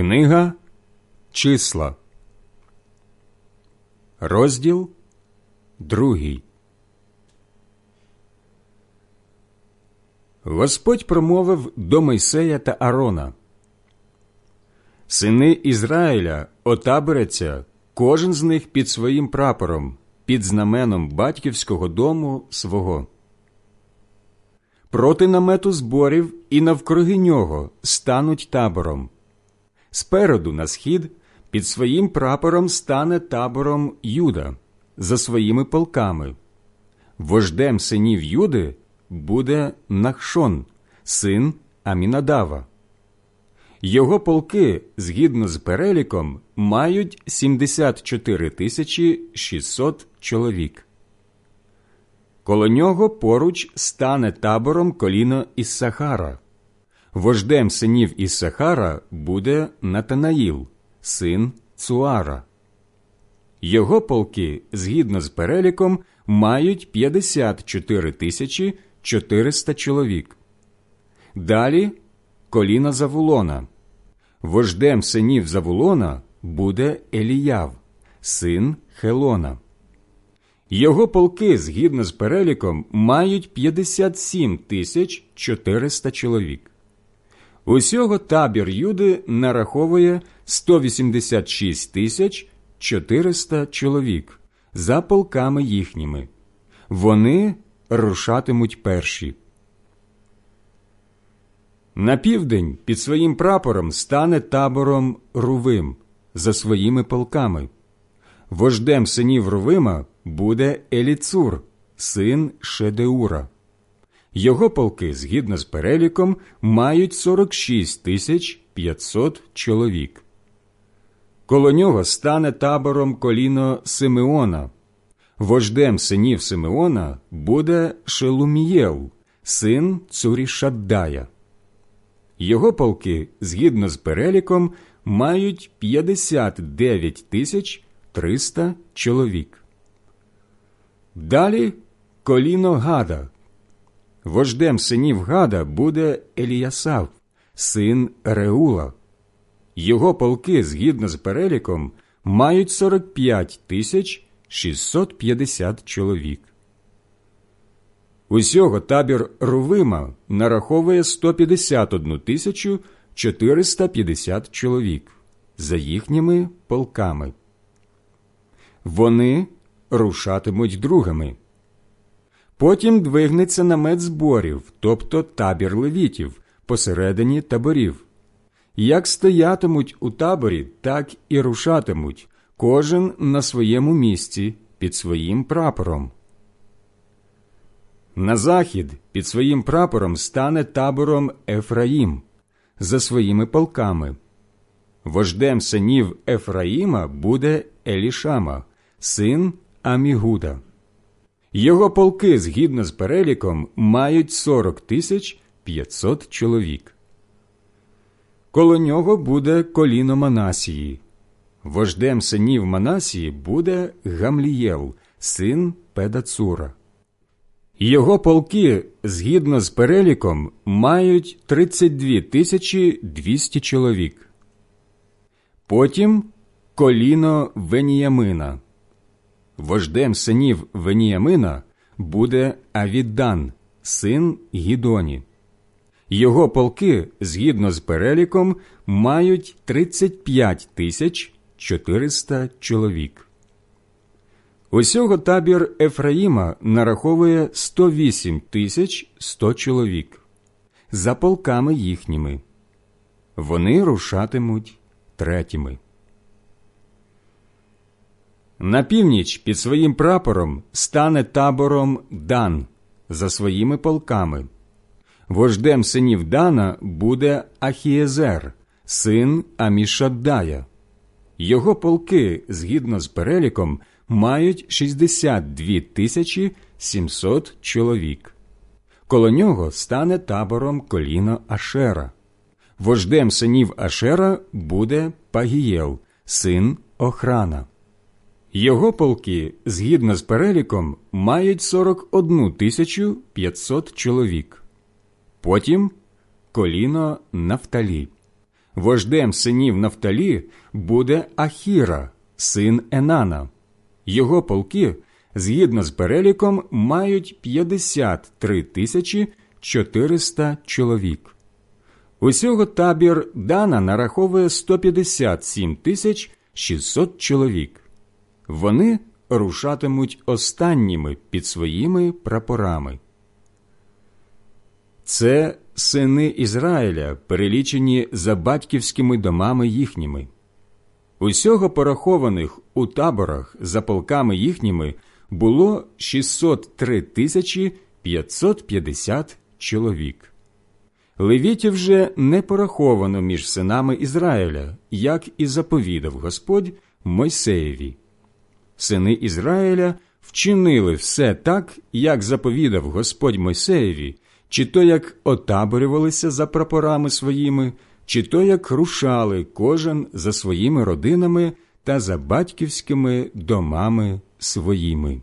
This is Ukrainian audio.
Книга Числа, розділ другий. Господь промовив до Мойсея та Арона. Сини Ізраїля отаборяться, кожен з них під своїм прапором, під знаменом батьківського дому свого. Проти намету зборів і навкруги нього стануть табором. Спереду на схід під своїм прапором стане табором Юда за своїми полками. Вождем синів Юди буде Нахшон, син Амінадава. Його полки, згідно з переліком, мають 74 тисячі 600 чоловік. Коло нього поруч стане табором коліно Іссахара. Вождем синів Іссахара буде Натанаїл, син Цуара. Його полки, згідно з переліком, мають 54 тисячі 400 чоловік. Далі коліна Завулона. Вождем синів Завулона буде Еліяв, син Хелона. Його полки, згідно з переліком, мають 57 тисяч 400 чоловік. Усього табір Юди нараховує 186 тисяч 400 чоловік за полками їхніми. Вони рушатимуть перші. На південь під своїм прапором стане табором Рувим за своїми полками. Вождем синів Рувима буде Еліцур, син Шедеура. Його полки, згідно з переліком, мають 46 тисяч 500 чоловік. Коло нього стане табором коліно Симеона. Вождем синів Симеона буде Шелумієл, син Цурішаддая. Його полки, згідно з переліком, мають 59 тисяч 300 чоловік. Далі коліно Гада. Вождем синів Гада буде Еліясав, син Реула. Його полки, згідно з переліком, мають 45 тисяч 650 чоловік. Усього табір Рувима нараховує 151 тисячу 450 чоловік за їхніми полками. Вони рушатимуть другими. Потім двигнеться намет зборів, тобто табір левітів, посередині таборів. Як стоятимуть у таборі, так і рушатимуть, кожен на своєму місці під своїм прапором. На захід під своїм прапором стане табором Ефраїм за своїми полками. Вождем синів Ефраїма буде Елішама, син Амігуда. Його полки, згідно з переліком, мають 40 тисяч 500 чоловік. Коло нього буде коліно Манасії. Вождем синів Манасії буде Гамлієл, син Педацура. Його полки, згідно з переліком, мають 32 тисячі 200 чоловік. Потім коліно Веніямина. Вождем синів Веніямина буде Авідан, син Гідоні. Його полки, згідно з переліком, мають 35 тисяч 400 чоловік. Усього табір Ефраїма нараховує 108 тисяч 100 чоловік за полками їхніми. Вони рушатимуть третіми. На північ під своїм прапором стане табором Дан за своїми полками. Вождем синів Дана буде Ахієзер, син Амішаддая. Його полки, згідно з переліком, мають 62 тисячі 700 чоловік. Коло нього стане табором коліно Ашера. Вождем синів Ашера буде Пагієл, син Охрана. Його полки, згідно з переліком, мають 41 тисячу 500 чоловік. Потім коліно Нафталі. Вождем синів Нафталі буде Ахіра, син Енана. Його полки, згідно з переліком, мають 53 тисячі 400 чоловік. Усього табір Дана нараховує 157 тисяч 600 чоловік. Вони рушатимуть останніми під своїми прапорами. Це сини Ізраїля, перелічені за батьківськими домами їхніми. Усього порахованих у таборах за полками їхніми було 603 тисячі 550 чоловік. Левітів же не пораховано між синами Ізраїля, як і заповідав Господь Мойсеєві. Сини Ізраїля вчинили все так, як заповідав Господь Мойсеєві, чи то як отаборювалися за прапорами своїми, чи то як рушали кожен за своїми родинами та за батьківськими домами своїми.